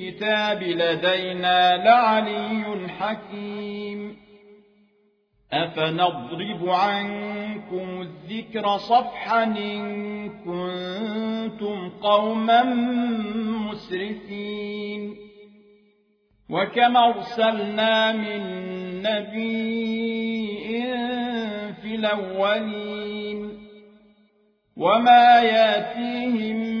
الكتاب لدينا لعلي حكيم. أفنضرب عنكم الذكر صفحا إن كنتم قوما مسرفين. وكم أرسلنا من نبي في الأولين. وما يأتيهم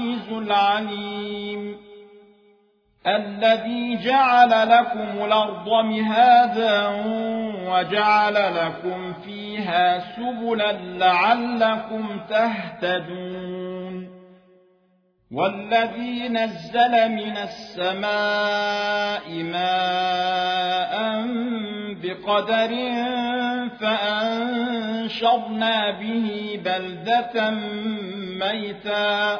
العليم. الذي جعل لكم الأرض مهادا وجعل لكم فيها سبلا لعلكم تهتدون. والذي نزل من السماء ماء بقدر فأنشرنا به بلدة ميتا.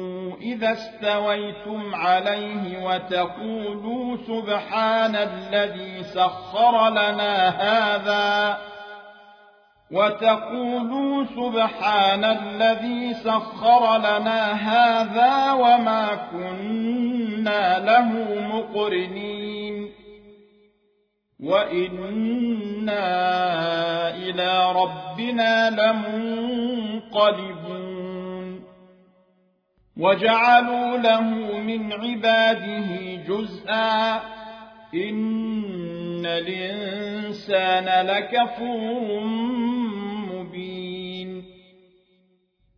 إذا استويتم عليه وتقولوا سبحان الذي سخر لنا هذا وتقولوا سبحان الذي سخر لنا هذا وما كنا له مقرنين وإنا إلى ربنا لمنقلبون وجعلوا له من عباده جزءا. إن الإنسان لكفور مبين.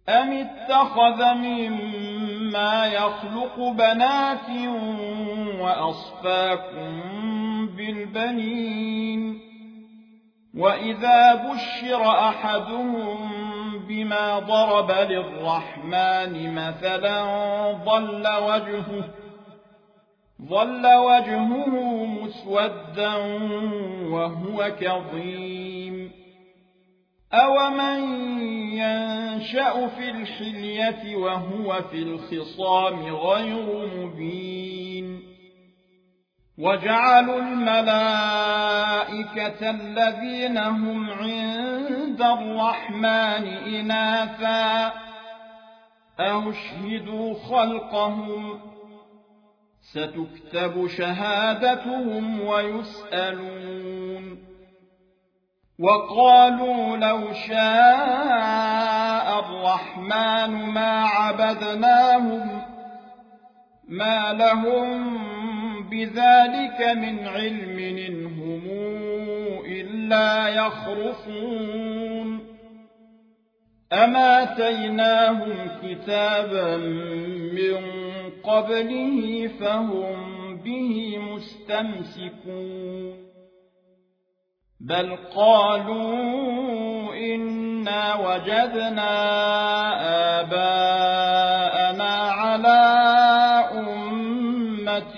أم اتخذ مما يخلق بنات وأصفاكم بالبنين؟ وإذا بشر أحدهم بما ضرب للرحمن مثلا ظل وجهه ظل وجهه مسودا وهو كظيم. أومن ينشأ في الحلية وهو في الخصام غير مبين. وجعلوا الملائكة الذين هم عند الرحمن إناثا أشهدوا خلقهم ستكتب شهادتهم ويسألون وقالوا لو شاء الرحمن ما عبدناهم ما لهم بذلك من علم إنهم إلا يخرصون. أماتيناهم كتابا من قبله فهم به مستمسكون. بل قالوا إنا وجدنا آباءنا على أمة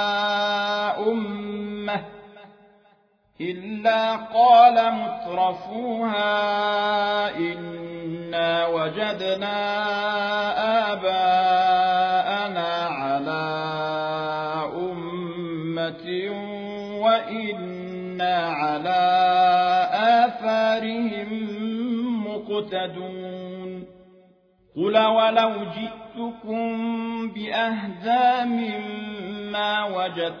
إلا قال مترفوها إنا وجدنا آباءنا على أمة وإنا على آثارهم مقتدون. قل ولو جئتكم بأهدى مما وجدتم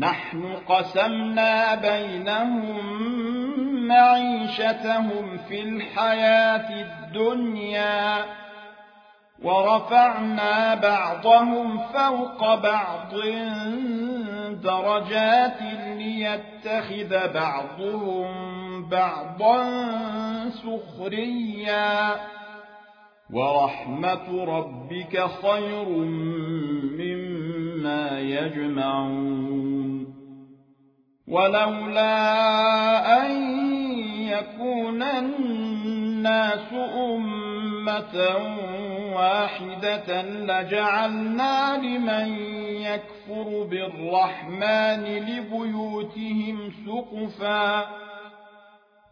نحن قسمنا بينهم معيشتهم في الحياة الدنيا ورفعنا بعضهم فوق بعض درجات ليتخذ بعضهم بعضا سخريا ورحمة ربك خير مما يجمعون ولولا أن يكون الناس أمة واحدة لجعلنا لمن يكفر بالرحمن لبيوتهم سقفاً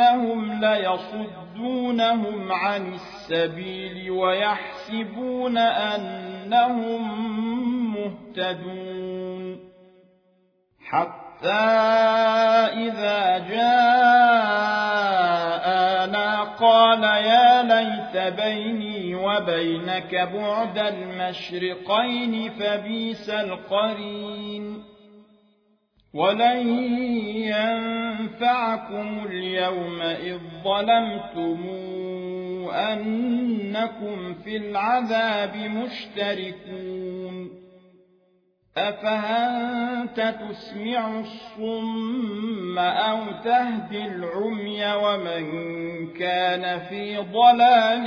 وإنهم ليصدونهم عن السبيل ويحسبون أنهم مهتدون حتى إذا جاءنا قال يا ليت بيني وبينك بعد المشرقين فبيس القرين ولن ينفعكم اليوم إذ ظلمتم أنكم في العذاب مشتركون أفهنت تسمع الصم أو تهدي العمي ومن كان في ضلال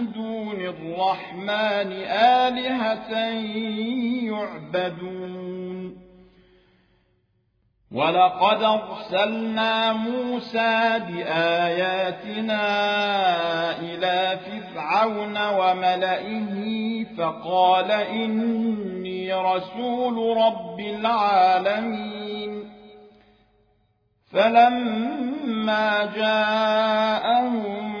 دون الرحمن آلهة يعبدون. ولقد أرسلنا موسى بآياتنا إلى فرعون وملئه فقال إني رسول رب العالمين. فلما جاءهم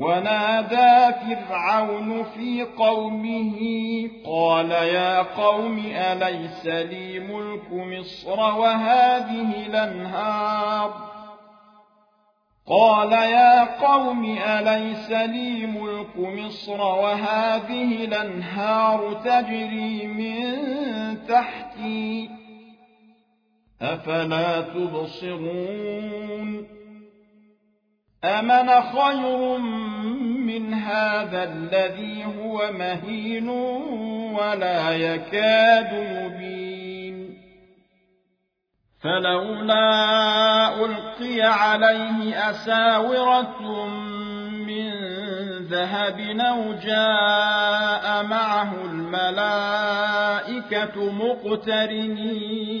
ونادى فرعون في قومه قال يا قوم أليس لي ملك مصر وهذه الأنهار؟ قال يا قوم أليس لي ملك مصر وهذه الأنهار تجري من تحتي؟ أفلا تبصرون؟ أمن خير من هذا الذي هو مهين ولا يكاد يبين فلولا ألقي عليه أساورة من ذهب أو جاء معه الملائكة مقترنين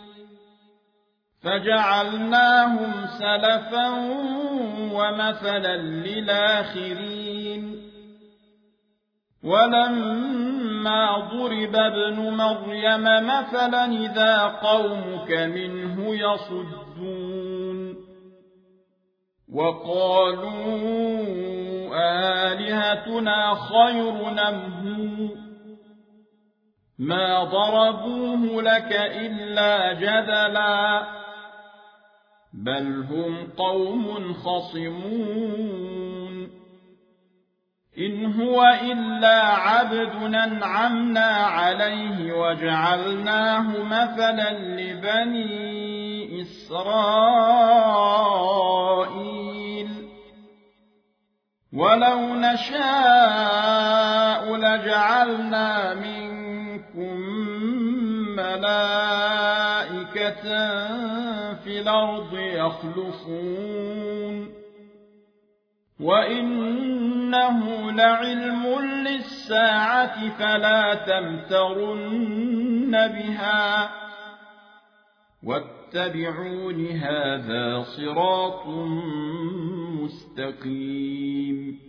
فجعلناهم سلفا ومثلا للآخرين. ولما ضرب ابن مريم مثلا إذا قومك منه يصدون. وقالوا آلهتنا خير نمه ما ضربوه لك إلا جدلا. بل هم قوم خصمون إن هو إلا عبد أنعمنا عليه وجعلناه مثلا لبني إسرائيل ولو نشاء لجعلنا منكم ملائكة الأرض يخلفون. وإنه لعلم للساعة فلا تمترن بها. واتبعون هذا صراط مستقيم.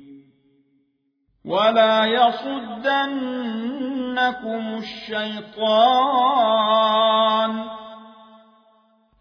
ولا يصدنكم الشيطان.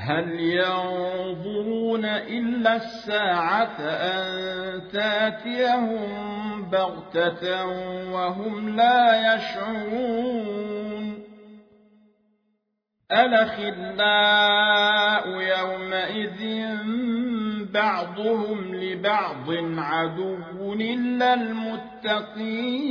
هل ينظرون إلا الساعة أن تأتيهم بغتة وهم لا يشعرون؟ الأخلاء يومئذ بعضهم لبعض عدو إلا المتقين.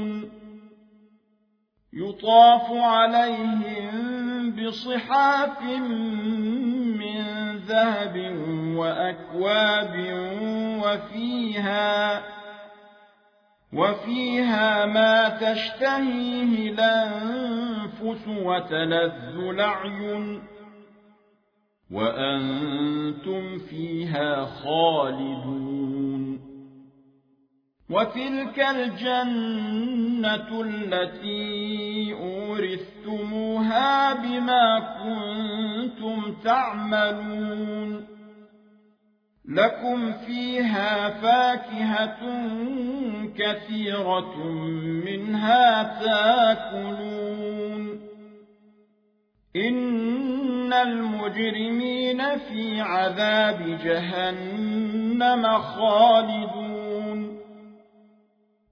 يطاف عليهم بصحاف من ذهب وأكواب وفيها وفيها ما تشتهيه الأنفس وتلذ الأعين وأنتم فيها خالدون وتلك الجنة التي أورثتموها بما كنتم تعملون. لكم فيها فاكهة كثيرة منها تاكلون. إن المجرمين في عذاب جهنم خالدون.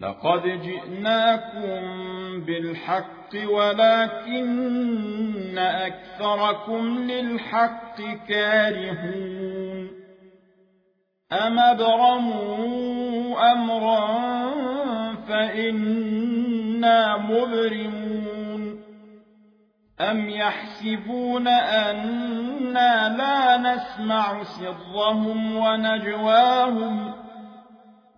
لقد جئناكم بالحق ولكن أكثركم للحق كارهون أم أبرموا أمرا فإنا مبرمون أم يحسبون أنا لا نسمع سرهم ونجواهم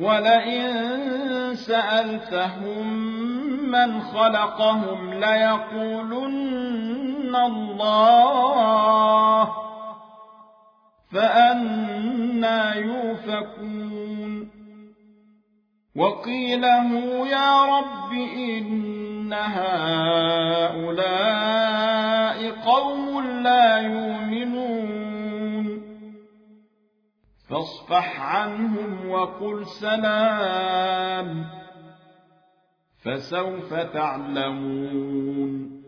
ولئن سألتهم من خلقهم ليقولن الله فأنا يوفكون. وقيله يا رب إن هؤلاء قوم لا يؤمنون. فاصفح عنهم وقل سلام فسوف تعلمون.